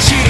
shooting.